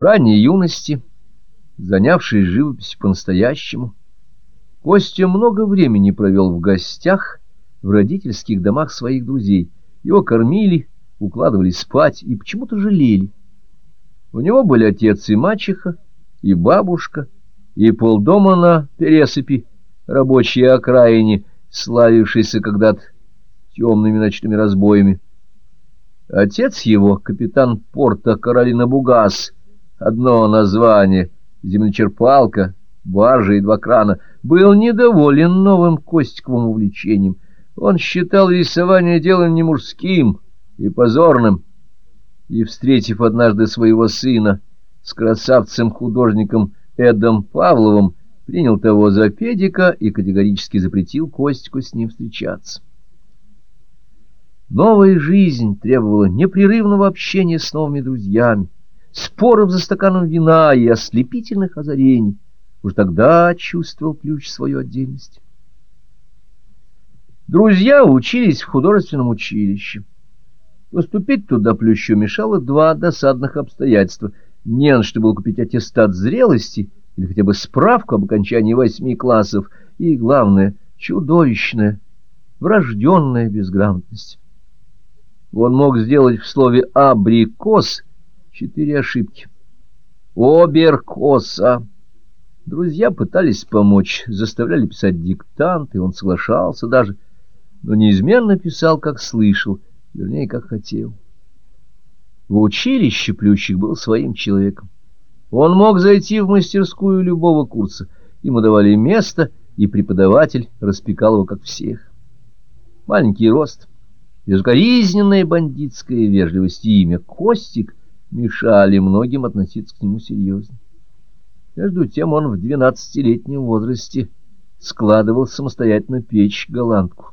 ранней юности, занявшись живописью по-настоящему, Костя много времени провел в гостях в родительских домах своих друзей. Его кормили, укладывали спать и почему-то жалели. У него были отец и мачеха, и бабушка, и полдома на пересыпи, рабочие окраине, славившиеся когда-то темными ночными разбоями. Отец его, капитан порта Каролина Бугас, одно название, землечерпалка, баржа и два крана, был недоволен новым Костиковым увлечением. Он считал рисование делом не мужским и позорным, и, встретив однажды своего сына с красавцем-художником Эдом Павловым, принял того за педика и категорически запретил Костику с ним встречаться. Новая жизнь требовала непрерывного общения с новыми друзьями, споров за стаканом вина и ослепительных озарений. Уж тогда чувствовал ключ свою отдельность. Друзья учились в художественном училище. Поступить туда Плющу мешало два досадных обстоятельства. Не на что было купить аттестат зрелости или хотя бы справку об окончании восьми классов, и, главное, чудовищная, врожденная безграмотность. Он мог сделать в слове «абрикос» четыре ошибки. «Оберкоса». Друзья пытались помочь, заставляли писать диктант, и он соглашался даже, но неизменно писал, как слышал, вернее, как хотел. В училище Плющик был своим человеком. Он мог зайти в мастерскую любого курса, ему давали место, и преподаватель распекал его, как всех. Маленький рост — Безукоризненная бандитская вежливость и имя Костик мешали многим относиться к нему серьезно. Между тем он в двенадцатилетнем возрасте складывал самостоятельно печь голландку.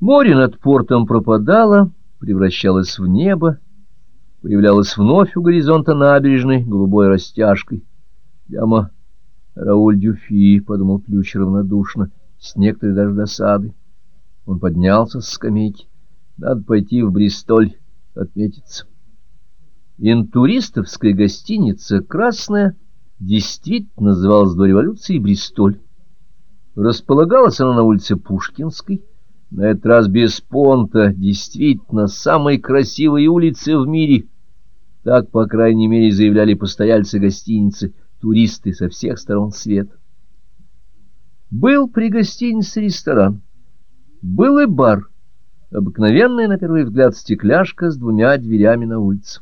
Море над портом пропадало, превращалось в небо, появлялось вновь у горизонта набережной голубой растяжкой. Прямо Рауль Дюфи, — подумал Плющ равнодушно, с некоторой даже досадой. Он поднялся с скамейки. Надо пойти в Бристоль отметиться. Интуристовская гостиница «Красная» действительно называлась до революции Бристоль. Располагалась она на улице Пушкинской, на этот раз без понта, действительно самой красивой улицы в мире. Так, по крайней мере, заявляли постояльцы гостиницы, туристы со всех сторон света. Был при гостинице ресторан. Был и бар, обыкновенная, на первый взгляд, стекляшка с двумя дверями на улице.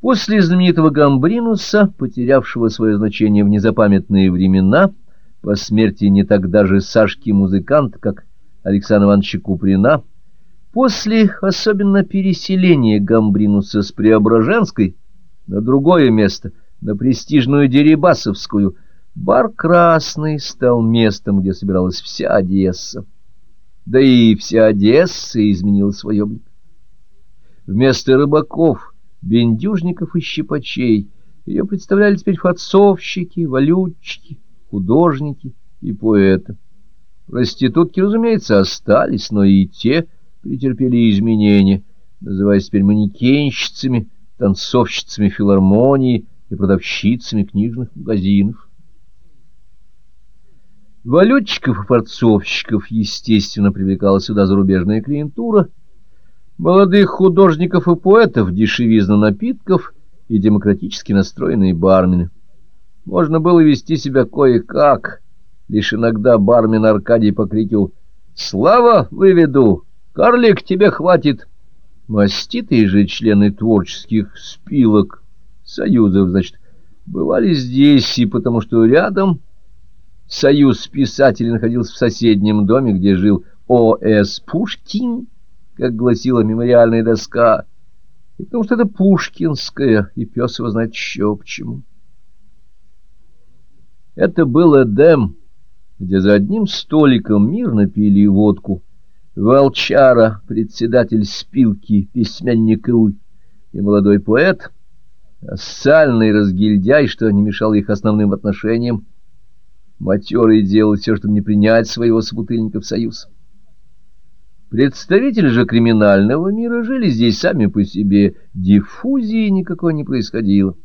После знаменитого Гамбринуса, потерявшего свое значение в незапамятные времена, по смерти не так даже Сашки-музыкант, как Александра Ивановича Куприна, после особенно переселения Гамбринуса с Преображенской на другое место, на престижную Дерибасовскую, Бар Красный стал местом, где собиралась вся Одесса. Да и вся Одесса изменила свой облик. Вместо рыбаков, бендюжников и щипачей ее представляли теперь форцовщики, валютчики, художники и поэты. Проститутки, разумеется, остались, но и те претерпели изменения, называясь теперь манекенщицами, танцовщицами филармонии и продавщицами книжных магазинов. Валютчиков и форцовщиков, естественно, привлекала сюда зарубежная клиентура, молодых художников и поэтов, дешевизна напитков и демократически настроенные бармены. Можно было вести себя кое-как, лишь иногда бармен Аркадий покрикивал «Слава, выведу! Карлик, тебе хватит!» Маститые же члены творческих спилок, союзов, значит, бывали здесь, и потому что рядом Союз писателей находился в соседнем доме, где жил О.С. Пушкин, как гласила мемориальная доска, и потому что это Пушкинская, и пес его знает еще почему. Это был Эдем, где за одним столиком мирно пили водку. Волчара, председатель спилки, письменник Иуй, и молодой поэт, сальный разгильдяй, что не мешало их основным отношениям, Матерый делал все, чтобы не принять своего собутыльника в союз. Представители же криминального мира жили здесь сами по себе, диффузии никакой не происходило.